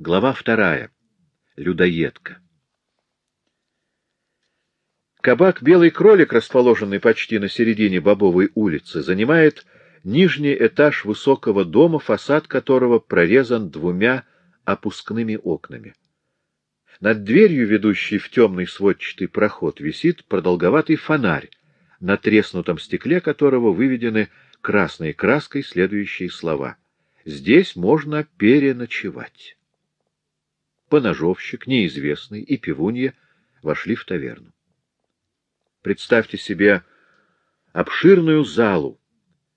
Глава вторая. Людоедка. Кабак «Белый кролик», расположенный почти на середине Бобовой улицы, занимает нижний этаж высокого дома, фасад которого прорезан двумя опускными окнами. Над дверью, ведущей в темный сводчатый проход, висит продолговатый фонарь, на треснутом стекле которого выведены красной краской следующие слова. «Здесь можно переночевать». Поножовщик, неизвестный и пивунья вошли в таверну. Представьте себе обширную залу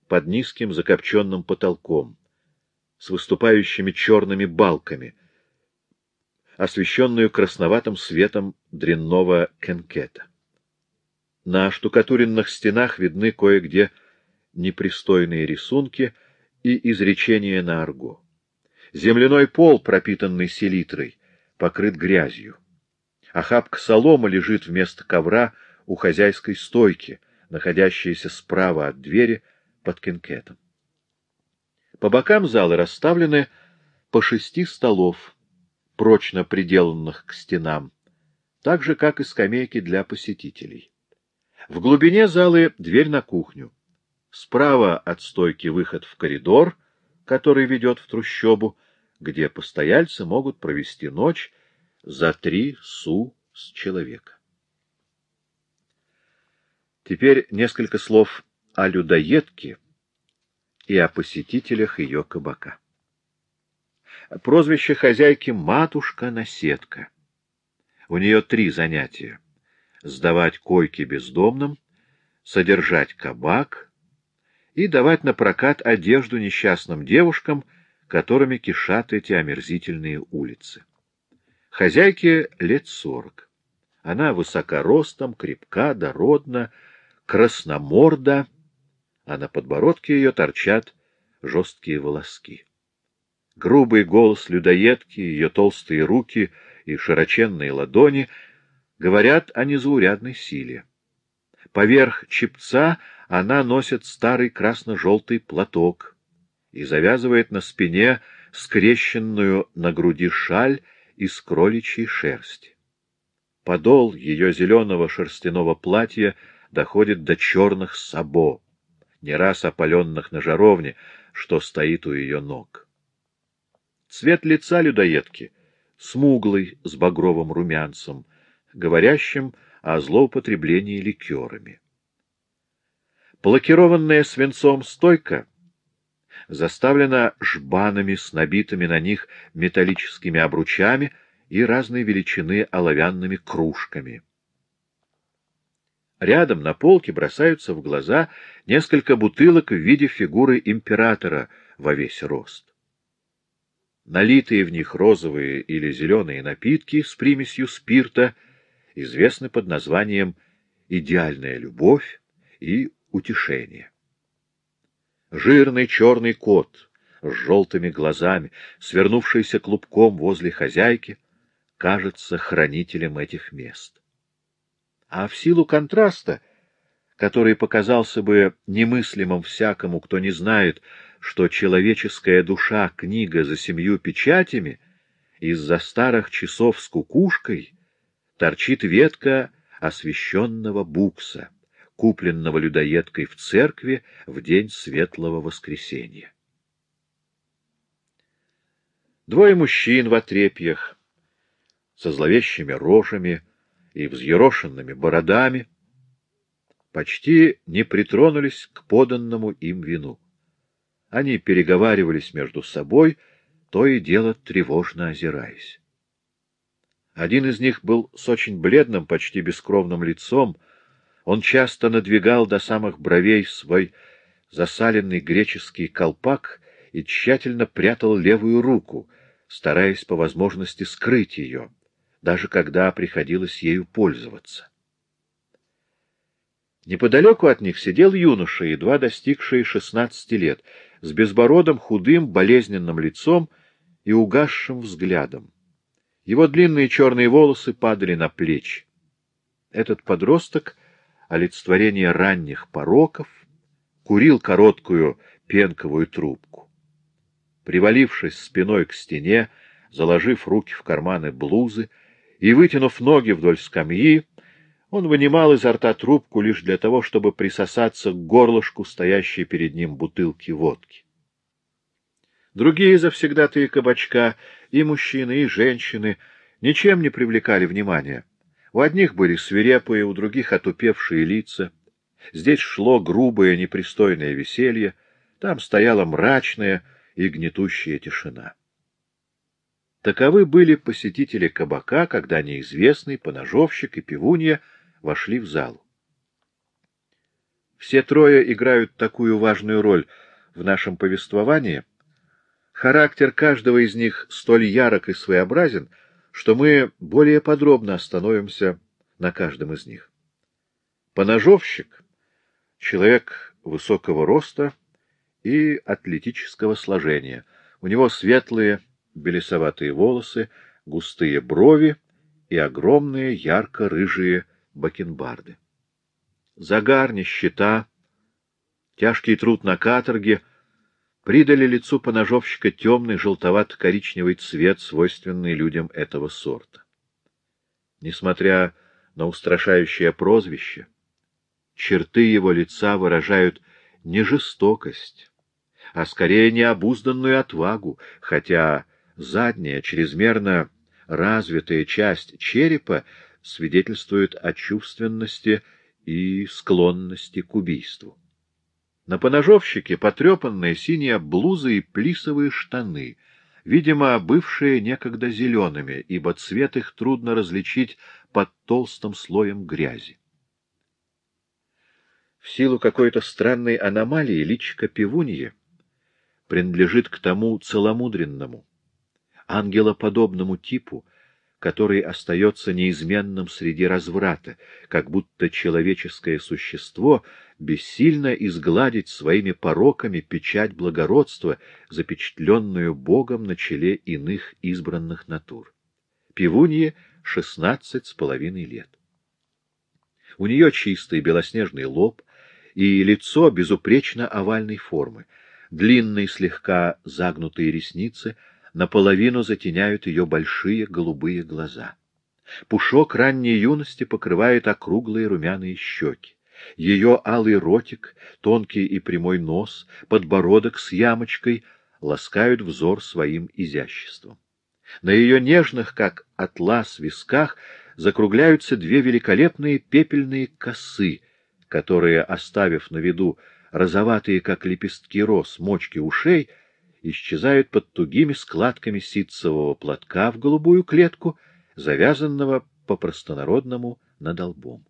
под низким закопченным потолком, с выступающими черными балками, освещенную красноватым светом дрянного кенкета. На штукатуренных стенах видны кое-где непристойные рисунки и изречения на арго. Земляной пол, пропитанный селитрой, покрыт грязью. Охапка солома лежит вместо ковра у хозяйской стойки, находящейся справа от двери под кинкетом. По бокам зала расставлены по шести столов, прочно приделанных к стенам, так же, как и скамейки для посетителей. В глубине залы дверь на кухню. Справа от стойки выход в коридор, который ведет в трущобу, где постояльцы могут провести ночь за три су с человека. Теперь несколько слов о людоедке и о посетителях ее кабака. Прозвище хозяйки «Матушка-наседка». У нее три занятия — сдавать койки бездомным, содержать кабак и давать на прокат одежду несчастным девушкам, которыми кишат эти омерзительные улицы. Хозяйке лет сорок. Она высокоростом, крепка, дородна, красноморда, а на подбородке ее торчат жесткие волоски. Грубый голос людоедки, ее толстые руки и широченные ладони говорят о незаурядной силе. Поверх чепца она носит старый красно-желтый платок и завязывает на спине скрещенную на груди шаль из кроличьей шерсти. Подол ее зеленого шерстяного платья доходит до черных сабо, не раз опаленных на жаровне, что стоит у ее ног. Цвет лица людоедки — смуглый, с багровым румянцем, говорящим о злоупотреблении ликерами. Плакированная свинцом стойка заставлена жбанами с набитыми на них металлическими обручами и разной величины оловянными кружками. Рядом на полке бросаются в глаза несколько бутылок в виде фигуры императора во весь рост. Налитые в них розовые или зеленые напитки с примесью спирта известны под названием «идеальная любовь» и «утешение». Жирный черный кот с желтыми глазами, свернувшийся клубком возле хозяйки, кажется хранителем этих мест. А в силу контраста, который показался бы немыслимым всякому, кто не знает, что человеческая душа — книга за семью печатями, из-за старых часов с кукушкой торчит ветка освященного букса, купленного людоедкой в церкви в день Светлого Воскресенья. Двое мужчин в отрепьях, со зловещими рожами, и взъерошенными бородами, почти не притронулись к поданному им вину. Они переговаривались между собой, то и дело тревожно озираясь. Один из них был с очень бледным, почти бескровным лицом. Он часто надвигал до самых бровей свой засаленный греческий колпак и тщательно прятал левую руку, стараясь по возможности скрыть ее даже когда приходилось ею пользоваться. Неподалеку от них сидел юноша, едва достигший шестнадцати лет, с безбородым, худым, болезненным лицом и угасшим взглядом. Его длинные черные волосы падали на плечи. Этот подросток — олицетворение ранних пороков, курил короткую пенковую трубку. Привалившись спиной к стене, заложив руки в карманы блузы и вытянув ноги вдоль скамьи, он вынимал изо рта трубку лишь для того, чтобы присосаться к горлышку стоящей перед ним бутылки водки. Другие завсегдатые кабачка, и мужчины, и женщины, ничем не привлекали внимания. У одних были свирепые, у других отупевшие лица. Здесь шло грубое, непристойное веселье, там стояла мрачная и гнетущая тишина. Таковы были посетители кабака, когда неизвестный поножовщик и пивунья вошли в залу. Все трое играют такую важную роль в нашем повествовании. Характер каждого из них столь ярок и своеобразен, что мы более подробно остановимся на каждом из них. Поножовщик — человек высокого роста и атлетического сложения. У него светлые, белесоватые волосы, густые брови и огромные ярко-рыжие бакенбарды. Загар, нищета, тяжкий труд на каторге придали лицу поножовщика темный желтовато-коричневый цвет, свойственный людям этого сорта. Несмотря на устрашающее прозвище, черты его лица выражают не жестокость, а скорее необузданную отвагу, хотя задняя, чрезмерно развитая часть черепа свидетельствует о чувственности и склонности к убийству. На поножовщике потрепанная синяя блуза и плисовые штаны, видимо, бывшие некогда зелеными, ибо цвет их трудно различить под толстым слоем грязи. В силу какой-то странной аномалии личка пивуньи принадлежит к тому целомудренному, ангелоподобному типу, который остается неизменным среди разврата, как будто человеческое существо бессильно изгладить своими пороками печать благородства, запечатленную Богом на челе иных избранных натур. Пивунье шестнадцать с половиной лет. У нее чистый белоснежный лоб и лицо безупречно овальной формы, длинные слегка загнутые ресницы — наполовину затеняют ее большие голубые глаза. Пушок ранней юности покрывает округлые румяные щеки. Ее алый ротик, тонкий и прямой нос, подбородок с ямочкой ласкают взор своим изяществом. На ее нежных, как атлас, висках закругляются две великолепные пепельные косы, которые, оставив на виду розоватые, как лепестки роз, мочки ушей, исчезают под тугими складками ситцевого платка в голубую клетку, завязанного по-простонародному над лбом.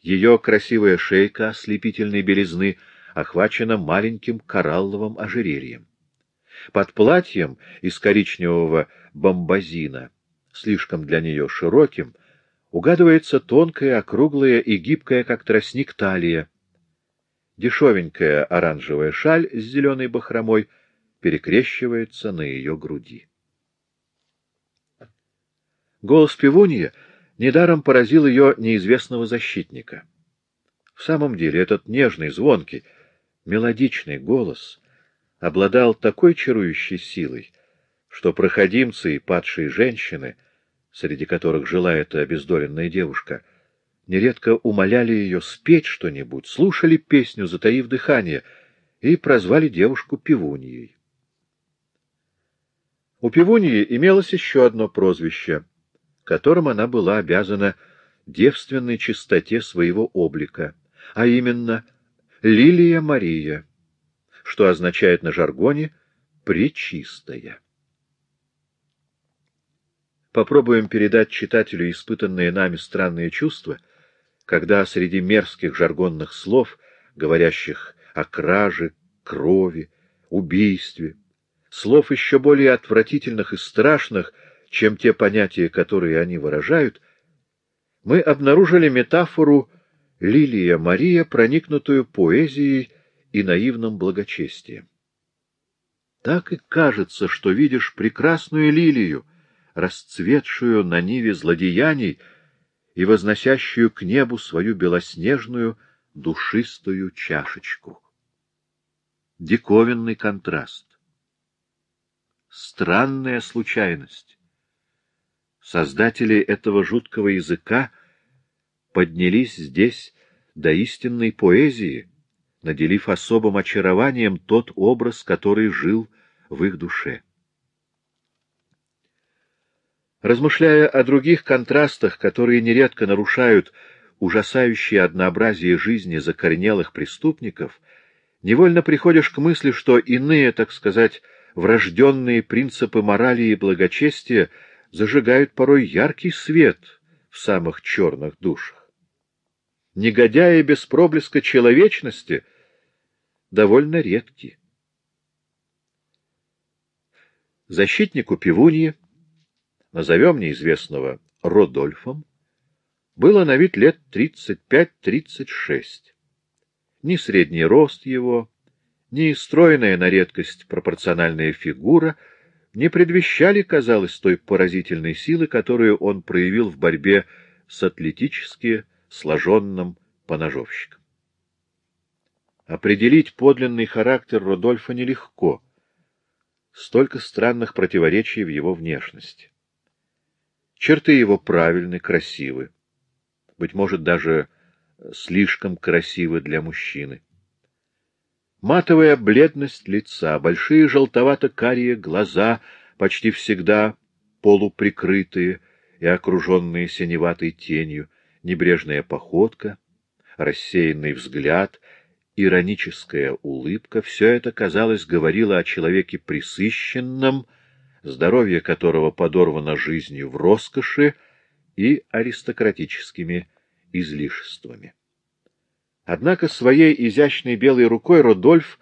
Ее красивая шейка ослепительной белизны охвачена маленьким коралловым ожерельем. Под платьем из коричневого бомбазина, слишком для нее широким, угадывается тонкая, округлая и гибкая, как тростник, талия, Дешевенькая оранжевая шаль с зеленой бахромой перекрещивается на ее груди. Голос пивуньи недаром поразил ее неизвестного защитника. В самом деле этот нежный, звонкий, мелодичный голос обладал такой чарующей силой, что проходимцы и падшие женщины, среди которых жила эта обездоленная девушка, — нередко умоляли ее спеть что-нибудь, слушали песню, затаив дыхание, и прозвали девушку Пивуньей. У Пивуньи имелось еще одно прозвище, которым она была обязана девственной чистоте своего облика, а именно Лилия Мария, что означает на жаргоне «пречистая». Попробуем передать читателю испытанные нами странные чувства — когда среди мерзких жаргонных слов, говорящих о краже, крови, убийстве, слов еще более отвратительных и страшных, чем те понятия, которые они выражают, мы обнаружили метафору «Лилия Мария», проникнутую поэзией и наивным благочестием. Так и кажется, что видишь прекрасную лилию, расцветшую на ниве злодеяний, и возносящую к небу свою белоснежную душистую чашечку. Диковинный контраст. странная случайность. Создатели этого жуткого языка поднялись здесь до истинной поэзии, наделив особым очарованием тот образ, который жил в их душе. Размышляя о других контрастах, которые нередко нарушают ужасающее однообразие жизни закоренелых преступников, невольно приходишь к мысли, что иные, так сказать, врожденные принципы морали и благочестия зажигают порой яркий свет в самых черных душах. Негодяи без проблеска человечности довольно редки. Защитнику пивуньи назовем неизвестного Родольфом, было на вид лет 35-36. Ни средний рост его, ни стройная на редкость пропорциональная фигура не предвещали, казалось, той поразительной силы, которую он проявил в борьбе с атлетически сложенным поножовщиком. Определить подлинный характер Рудольфа нелегко. Столько странных противоречий в его внешности. Черты его правильны, красивы. Быть может, даже слишком красивы для мужчины. Матовая бледность лица, большие желтовато-карие глаза, почти всегда полуприкрытые и окруженные синеватой тенью, небрежная походка, рассеянный взгляд, ироническая улыбка — все это, казалось, говорило о человеке присыщенном, здоровье которого подорвано жизнью в роскоши и аристократическими излишествами. Однако своей изящной белой рукой Родольф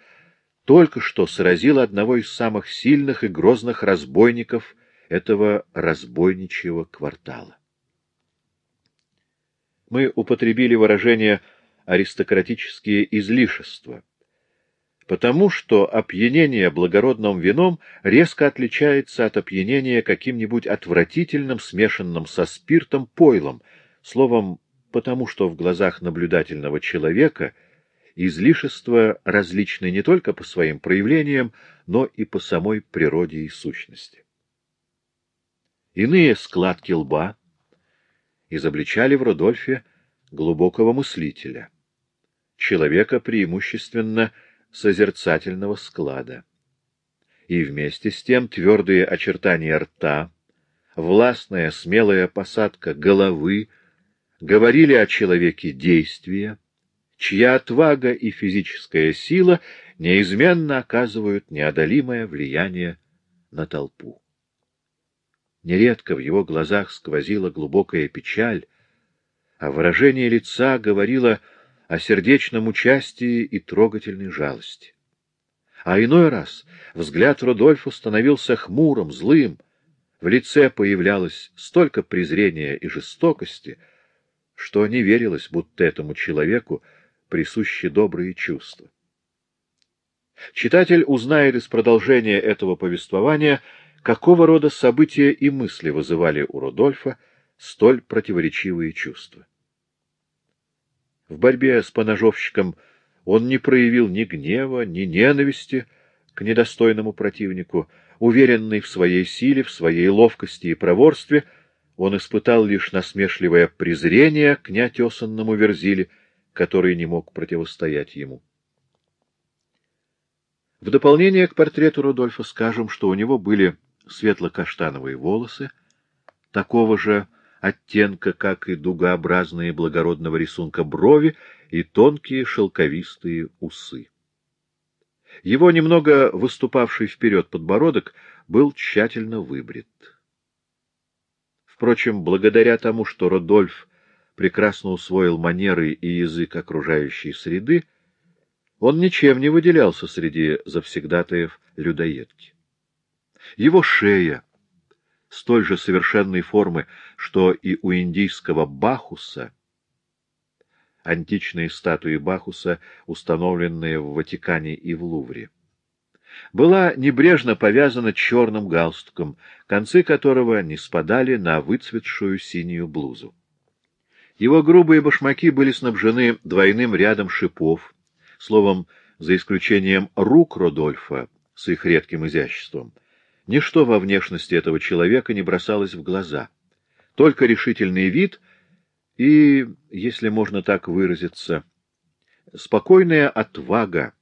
только что сразил одного из самых сильных и грозных разбойников этого разбойничьего квартала. Мы употребили выражение «аристократические излишества», потому что опьянение благородным вином резко отличается от опьянения каким-нибудь отвратительным, смешанным со спиртом, пойлом, словом, потому что в глазах наблюдательного человека излишества различны не только по своим проявлениям, но и по самой природе и сущности. Иные складки лба изобличали в Рудольфе глубокого мыслителя, человека преимущественно – созерцательного склада. И вместе с тем твердые очертания рта, властная смелая посадка головы говорили о человеке действия, чья отвага и физическая сила неизменно оказывают неодолимое влияние на толпу. Нередко в его глазах сквозила глубокая печаль, а выражение лица говорило сердечном участии и трогательной жалости. А иной раз взгляд Рудольфа становился хмурым, злым, в лице появлялось столько презрения и жестокости, что не верилось, будто этому человеку присущи добрые чувства. Читатель узнает из продолжения этого повествования, какого рода события и мысли вызывали у Рудольфа столь противоречивые чувства. В борьбе с поножовщиком он не проявил ни гнева, ни ненависти к недостойному противнику. Уверенный в своей силе, в своей ловкости и проворстве, он испытал лишь насмешливое презрение к неотесанному Верзиле, который не мог противостоять ему. В дополнение к портрету Рудольфа скажем, что у него были светло-каштановые волосы, такого же оттенка, как и дугообразные благородного рисунка брови и тонкие шелковистые усы. Его немного выступавший вперед подбородок был тщательно выбрит. Впрочем, благодаря тому, что Родольф прекрасно усвоил манеры и язык окружающей среды, он ничем не выделялся среди завсегдатаев людоедки. Его шея, столь же совершенной формы, что и у индийского Бахуса, античные статуи Бахуса, установленные в Ватикане и в Лувре, была небрежно повязана черным галстуком, концы которого не спадали на выцветшую синюю блузу. Его грубые башмаки были снабжены двойным рядом шипов, словом, за исключением рук Родольфа с их редким изяществом — Ничто во внешности этого человека не бросалось в глаза. Только решительный вид и, если можно так выразиться, спокойная отвага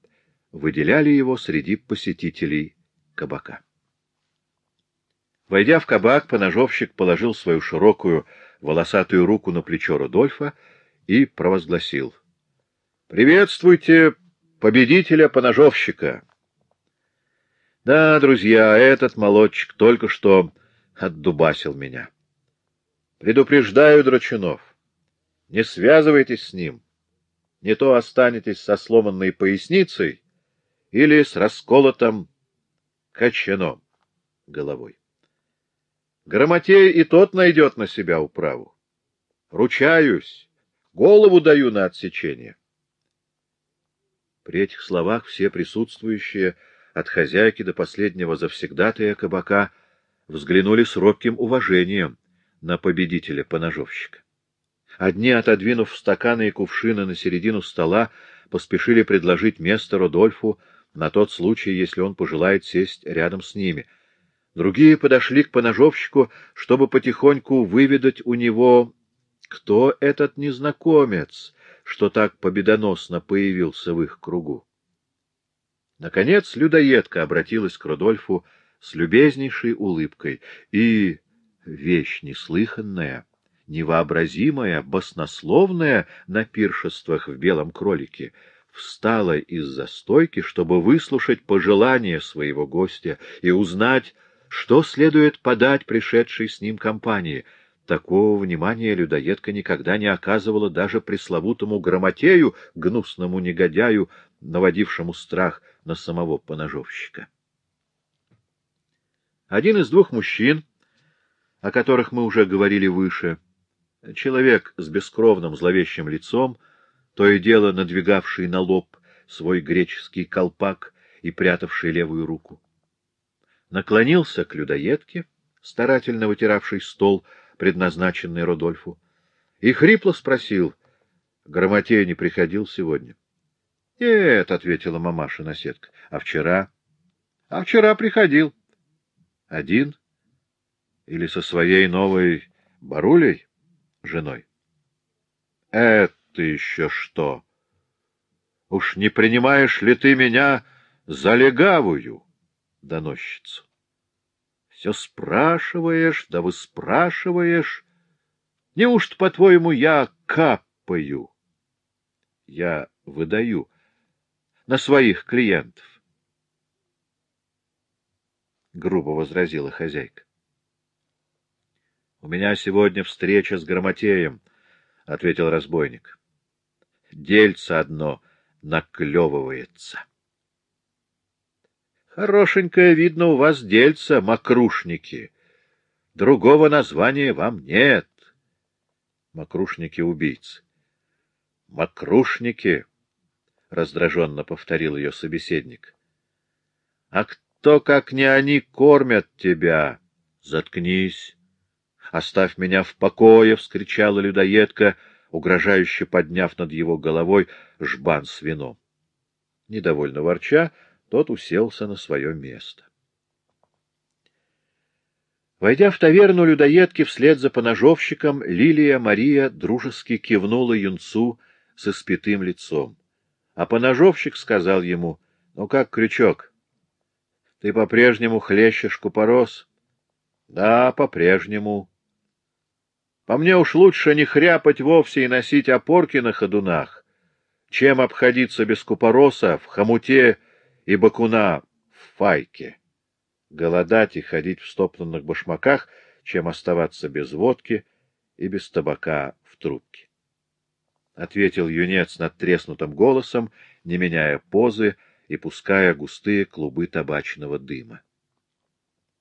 выделяли его среди посетителей кабака. Войдя в кабак, поножовщик положил свою широкую волосатую руку на плечо Рудольфа и провозгласил. — Приветствуйте победителя-поножовщика! Да, друзья, этот молодчик только что отдубасил меня. Предупреждаю, Драчунов, не связывайтесь с ним. Не то останетесь со сломанной поясницей или с расколотым кочаном головой. Грамотей и тот найдет на себя управу. Ручаюсь, голову даю на отсечение. При этих словах все присутствующие от хозяйки до последнего завсегдатая кабака, взглянули с робким уважением на победителя-поножовщика. Одни, отодвинув стаканы и кувшины на середину стола, поспешили предложить место Родольфу на тот случай, если он пожелает сесть рядом с ними. Другие подошли к поножовщику, чтобы потихоньку выведать у него, кто этот незнакомец, что так победоносно появился в их кругу. Наконец людоедка обратилась к Рудольфу с любезнейшей улыбкой, и вещь неслыханная, невообразимая, баснословная на пиршествах в белом кролике, встала из-за стойки, чтобы выслушать пожелания своего гостя и узнать, что следует подать пришедшей с ним компании. Такого внимания людоедка никогда не оказывала даже пресловутому грамотею, гнусному негодяю, наводившему страх на самого поножовщика. Один из двух мужчин, о которых мы уже говорили выше, человек с бескровным зловещим лицом, то и дело надвигавший на лоб свой греческий колпак и прятавший левую руку, наклонился к людоедке, старательно вытиравший стол, предназначенный Родольфу, и хрипло спросил, — Грамотей не приходил сегодня? —— Нет, — ответила мамаша-наседка. — А вчера? — А вчера приходил. — Один? Или со своей новой барулей, женой? — Это еще что? Уж не принимаешь ли ты меня за легавую, доносчицу? Все спрашиваешь, да вы спрашиваешь. Неужто, по-твоему, я капаю? Я выдаю на своих клиентов. Грубо возразила хозяйка. — У меня сегодня встреча с Грамотеем, — ответил разбойник. — Дельце одно наклевывается. — Хорошенькое, видно, у вас дельце, мокрушники. Другого названия вам нет. Мокрушники-убийцы. Мокрушники — раздраженно повторил ее собеседник. — А кто, как не они, кормят тебя? Заткнись! Оставь меня в покое! — вскричала людоедка, угрожающе подняв над его головой жбан с вином. Недовольно ворча, тот уселся на свое место. Войдя в таверну людоедки вслед за поножовщиком, Лилия Мария дружески кивнула юнцу с испятым лицом. А поножовщик сказал ему, — Ну как, крючок, ты по-прежнему хлещешь купорос? — Да, по-прежнему. — По мне уж лучше не хряпать вовсе и носить опорки на ходунах, чем обходиться без купороса в хомуте и бакуна в файке. Голодать и ходить в стоптанных башмаках, чем оставаться без водки и без табака в трубке. — ответил юнец над треснутым голосом, не меняя позы и пуская густые клубы табачного дыма.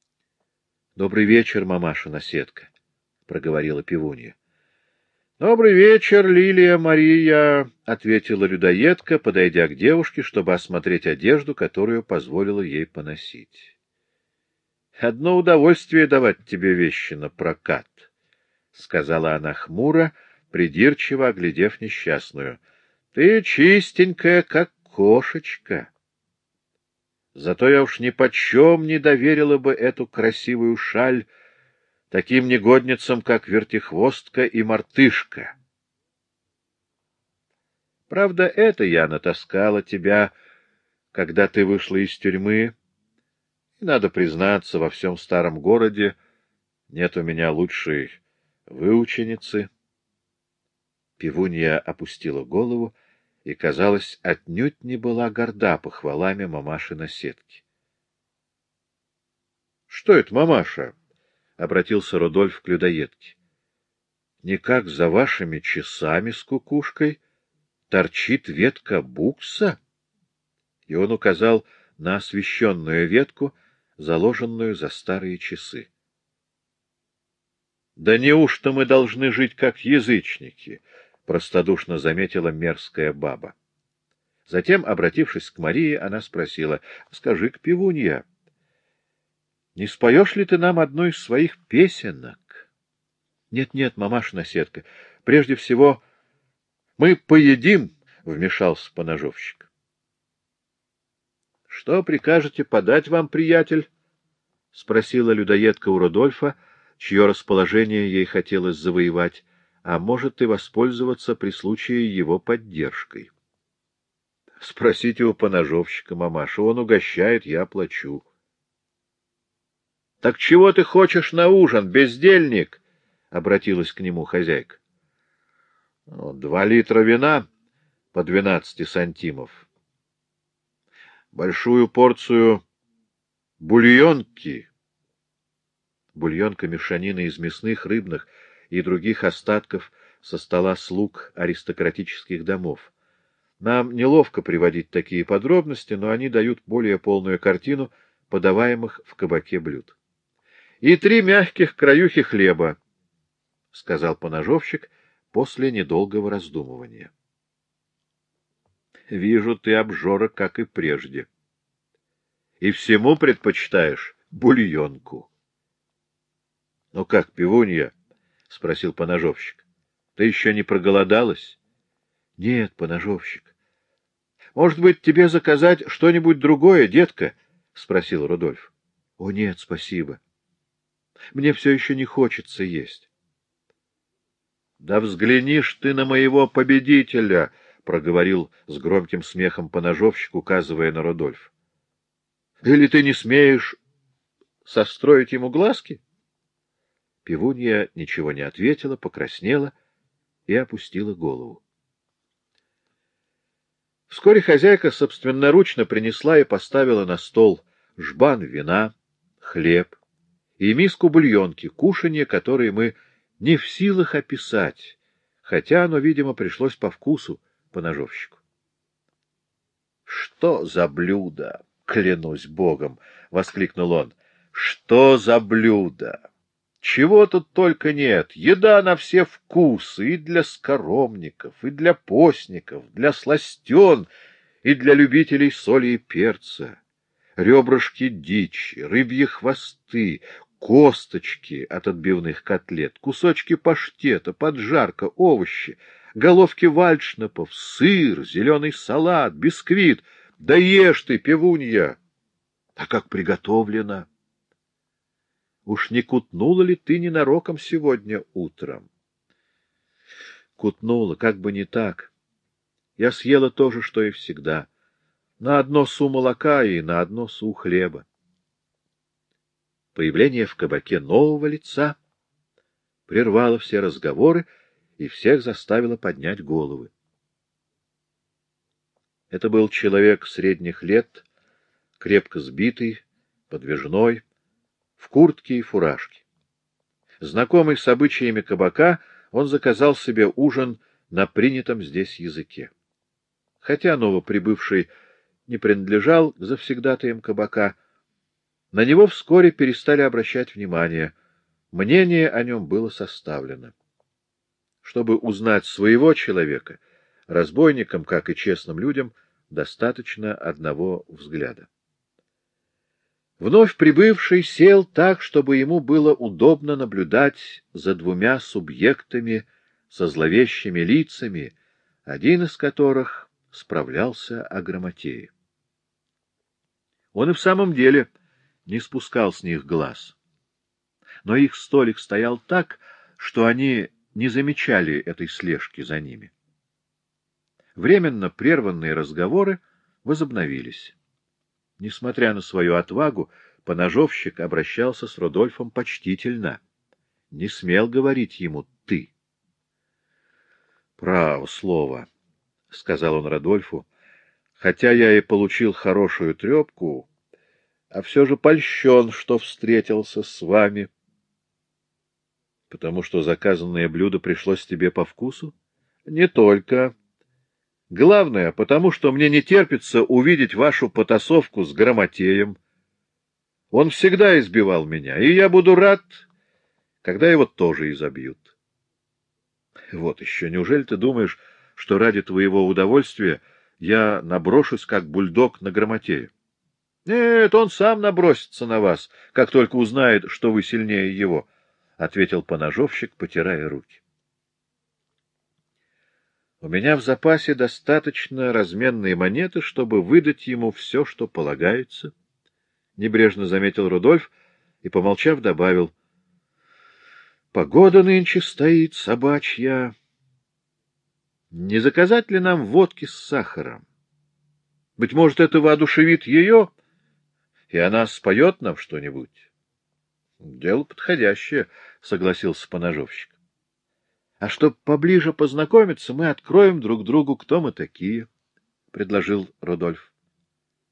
— Добрый вечер, мамаша-наседка, — проговорила пивунья. — Добрый вечер, Лилия Мария, — ответила людоедка, подойдя к девушке, чтобы осмотреть одежду, которую позволила ей поносить. — Одно удовольствие давать тебе вещи на прокат, — сказала она хмуро, — придирчиво оглядев несчастную. — Ты чистенькая, как кошечка. Зато я уж ни почем не доверила бы эту красивую шаль таким негодницам, как вертихвостка и мартышка. Правда, это я натаскала тебя, когда ты вышла из тюрьмы, и, надо признаться, во всем старом городе нет у меня лучшей выученицы. Пивунья опустила голову и, казалось, отнюдь не была горда похвалами мамаши на сетке. — Что это, мамаша? — обратился Рудольф к людоедке. — Никак за вашими часами с кукушкой торчит ветка букса? И он указал на освещенную ветку, заложенную за старые часы. — Да неужто мы должны жить как язычники? — простодушно заметила мерзкая баба. Затем, обратившись к Марии, она спросила, — Скажи-ка, пивунья, не споешь ли ты нам одну из своих песенок? Нет, — Нет-нет, мамаша наседка, прежде всего мы поедим, — вмешался поножовщик. — Что прикажете подать вам, приятель? — спросила людоедка у Рудольфа, чье расположение ей хотелось завоевать, а может и воспользоваться при случае его поддержкой. — Спросите у поножовщика, мамаша, он угощает, я плачу. — Так чего ты хочешь на ужин, бездельник? — обратилась к нему хозяйка. — Два литра вина по двенадцати сантимов. Большую порцию бульонки бульонка мешанина из мясных, рыбных и других остатков со стола слуг аристократических домов. Нам неловко приводить такие подробности, но они дают более полную картину подаваемых в кабаке блюд. — И три мягких краюхи хлеба, — сказал поножовщик после недолгого раздумывания. — Вижу, ты обжора, как и прежде. И всему предпочитаешь бульонку. — Ну как, пивунья? — спросил поножовщик. — Ты еще не проголодалась? — Нет, поножовщик. — Может быть, тебе заказать что-нибудь другое, детка? — спросил Рудольф. — О, нет, спасибо. Мне все еще не хочется есть. — Да взглянишь ты на моего победителя! — проговорил с громким смехом поножовщик, указывая на Рудольф. — Или ты не смеешь состроить ему глазки? — Пивунья ничего не ответила, покраснела и опустила голову. Вскоре хозяйка собственноручно принесла и поставила на стол жбан вина, хлеб и миску бульонки, кушанье, которое мы не в силах описать, хотя оно, видимо, пришлось по вкусу по ножовщику. — Что за блюдо, клянусь богом! — воскликнул он. — Что за блюдо! Чего тут только нет. Еда на все вкусы, и для скоромников, и для постников, для сластен, и для любителей соли и перца. Ребрышки дичи, рыбьи хвосты, косточки от отбивных котлет, кусочки паштета, поджарка, овощи, головки вальшнапов, сыр, зеленый салат, бисквит. Да ешь ты, пивунья! А как приготовлено! Уж не кутнула ли ты ненароком сегодня утром? Кутнула, как бы не так. Я съела то же, что и всегда. На одно су молока и на одно су хлеба. Появление в кабаке нового лица прервало все разговоры и всех заставило поднять головы. Это был человек средних лет, крепко сбитый, подвижной, в куртке и фуражке. Знакомый с обычаями кабака, он заказал себе ужин на принятом здесь языке. Хотя новоприбывший не принадлежал к завсегдатаям кабака, на него вскоре перестали обращать внимание. Мнение о нем было составлено. Чтобы узнать своего человека, разбойникам, как и честным людям, достаточно одного взгляда. Вновь прибывший сел так, чтобы ему было удобно наблюдать за двумя субъектами со зловещими лицами, один из которых справлялся о грамотее. Он и в самом деле не спускал с них глаз. Но их столик стоял так, что они не замечали этой слежки за ними. Временно прерванные разговоры возобновились. Несмотря на свою отвагу, поножовщик обращался с Рудольфом почтительно. Не смел говорить ему «ты». «Право слово», — сказал он Родольфу, — «хотя я и получил хорошую трепку, а все же польщен, что встретился с вами». «Потому что заказанное блюдо пришлось тебе по вкусу?» «Не только. Главное, потому что мне не терпится увидеть вашу потасовку с Грамотеем. Он всегда избивал меня, и я буду рад, когда его тоже изобьют. Вот еще, неужели ты думаешь, что ради твоего удовольствия я наброшусь, как бульдог, на Грамотея? Нет, он сам набросится на вас, как только узнает, что вы сильнее его, — ответил поножовщик, потирая руки. У меня в запасе достаточно разменной монеты, чтобы выдать ему все, что полагается, — небрежно заметил Рудольф и, помолчав, добавил. — Погода нынче стоит собачья. Не заказать ли нам водки с сахаром? Быть может, это воодушевит ее, и она споет нам что-нибудь? — Дело подходящее, — согласился поножовщик. А чтобы поближе познакомиться, мы откроем друг другу, кто мы такие, — предложил Рудольф.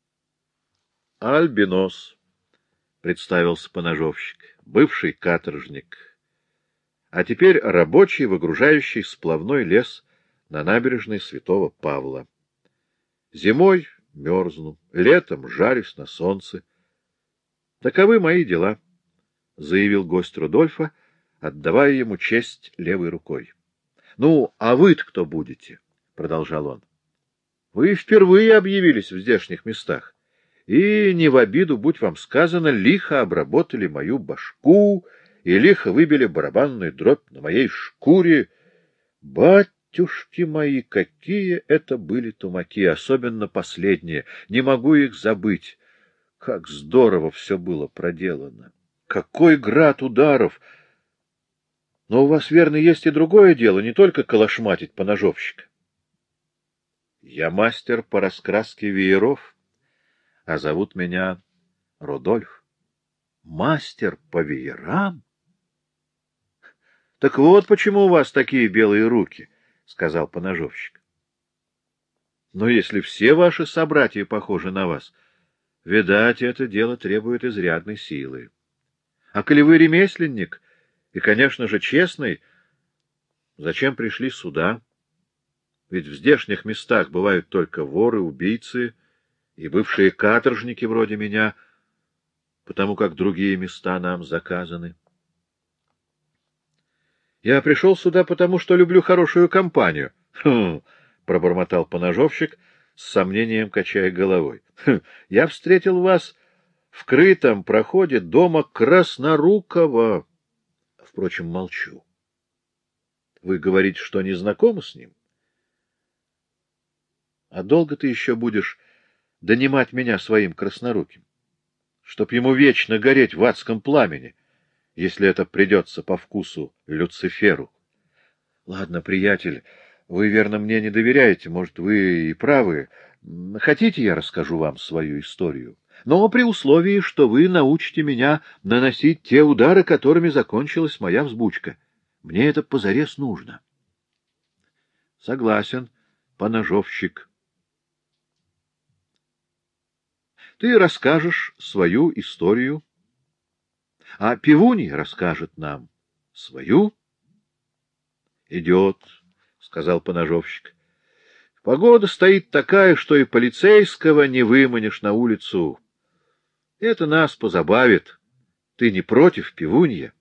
— Альбинос, — представился поножовщик, — бывший каторжник, а теперь рабочий, выгружающий сплавной лес на набережной Святого Павла. Зимой мерзну, летом жарюсь на солнце. Таковы мои дела, — заявил гость Рудольфа, — отдавая ему честь левой рукой. — Ну, а вы-то кто будете? — продолжал он. — Вы впервые объявились в здешних местах, и, не в обиду, будь вам сказано, лихо обработали мою башку и лихо выбили барабанную дробь на моей шкуре. Батюшки мои, какие это были тумаки, особенно последние, не могу их забыть. Как здорово все было проделано! Какой град ударов! Но у вас, верно, есть и другое дело, не только колошматить по ножовщика. Я мастер по раскраске вееров, а зовут меня Рудольф. Мастер по веерам? Так вот почему у вас такие белые руки, — сказал поножовщик. Но если все ваши собратья похожи на вас, видать, это дело требует изрядной силы. А коли вы ремесленник, и, конечно же, честный, зачем пришли сюда? Ведь в здешних местах бывают только воры, убийцы и бывшие каторжники вроде меня, потому как другие места нам заказаны. Я пришел сюда, потому что люблю хорошую компанию. Хм, — пробормотал поножовщик, с сомнением качая головой. Хм, — Я встретил вас в крытом проходе дома Краснорукова. Впрочем, молчу. Вы говорите, что не знакомы с ним? А долго ты еще будешь донимать меня своим красноруким? Чтоб ему вечно гореть в адском пламени, если это придется по вкусу Люциферу. Ладно, приятель, вы, верно, мне не доверяете, может, вы и правы. Хотите, я расскажу вам свою историю? Но при условии, что вы научите меня наносить те удары, которыми закончилась моя взбучка. Мне это позарез нужно. — Согласен, поножовщик. Ты расскажешь свою историю, а Пивуний расскажет нам свою. — Идет, — сказал поножовщик. — Погода стоит такая, что и полицейского не выманишь на улицу. Это нас позабавит. Ты не против, пивунья?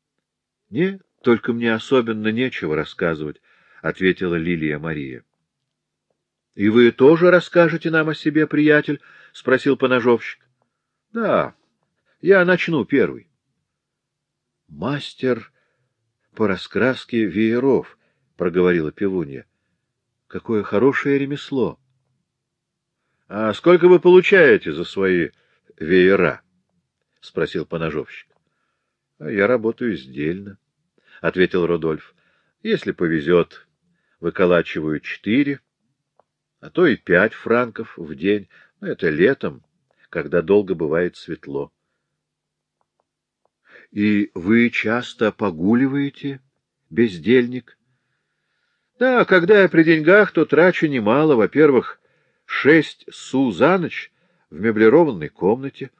— Нет, только мне особенно нечего рассказывать, — ответила Лилия Мария. — И вы тоже расскажете нам о себе, приятель? — спросил поножовщик. — Да, я начну первый. — Мастер по раскраске вееров, — проговорила пивунья. — Какое хорошее ремесло! — А сколько вы получаете за свои веера? — спросил поножовщик. — Я работаю сдельно, — ответил Рудольф. — Если повезет, выколачиваю четыре, а то и пять франков в день. Но это летом, когда долго бывает светло. — И вы часто погуливаете, бездельник? — Да, когда я при деньгах, то трачу немало. Во-первых, шесть су за ночь в меблированной комнате.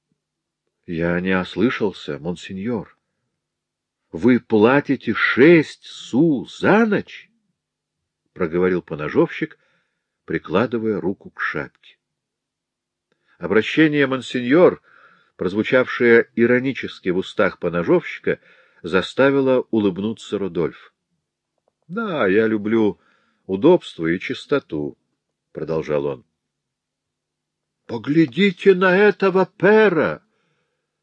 — Я не ослышался, монсеньор. Вы платите шесть су за ночь? — проговорил поножовщик, прикладывая руку к шапке. Обращение монсеньор, прозвучавшее иронически в устах поножовщика, заставило улыбнуться Рудольф. — Да, я люблю удобство и чистоту, — продолжал он. — Поглядите на этого пера!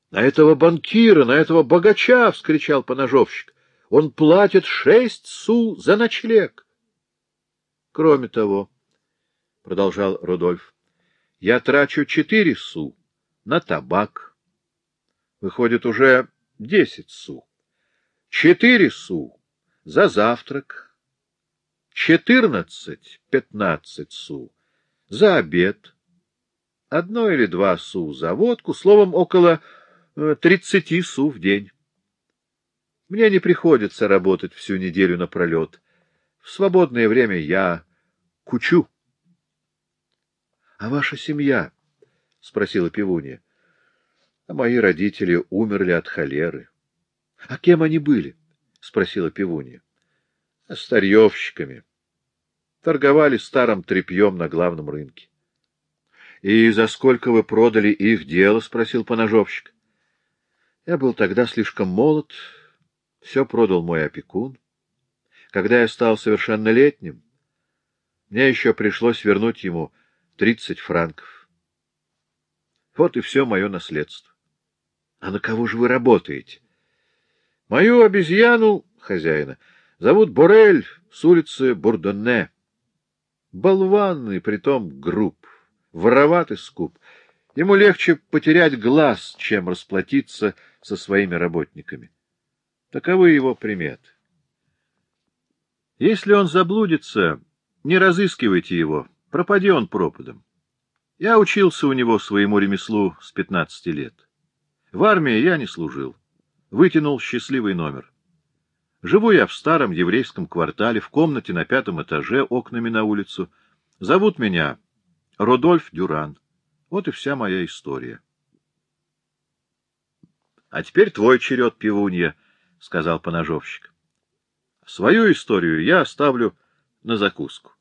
На этого банкира, на этого богача! — вскричал поножовщик. — Он платит шесть су за ночлег. — Кроме того, — продолжал Рудольф, — я трачу четыре су на табак. Выходит, уже десять су. Четыре су за завтрак четырнадцать-пятнадцать су за обед, одно или два су за водку, словом, около э, тридцати су в день. Мне не приходится работать всю неделю напролет. В свободное время я кучу. — А ваша семья? — спросила пивунья. — А мои родители умерли от холеры. — А кем они были? — спросила пивунья. — Старьевщиками торговали старым тряпьем на главном рынке. — И за сколько вы продали их дело? — спросил поножовщик. Я был тогда слишком молод, все продал мой опекун. Когда я стал совершеннолетним, мне еще пришлось вернуть ему тридцать франков. Вот и все мое наследство. А на кого же вы работаете? Мою обезьяну, хозяина, зовут Борель с улицы Бурдонне. Болванный, притом груб, вороват и скуп. Ему легче потерять глаз, чем расплатиться со своими работниками. Таковы его приметы. Если он заблудится, не разыскивайте его, пропади он пропадом. Я учился у него своему ремеслу с пятнадцати лет. В армии я не служил. Вытянул счастливый номер. Живу я в старом еврейском квартале, в комнате на пятом этаже, окнами на улицу. Зовут меня Рудольф Дюран. Вот и вся моя история. — А теперь твой черед, пивунья, — сказал поножовщик. — Свою историю я оставлю на закуску.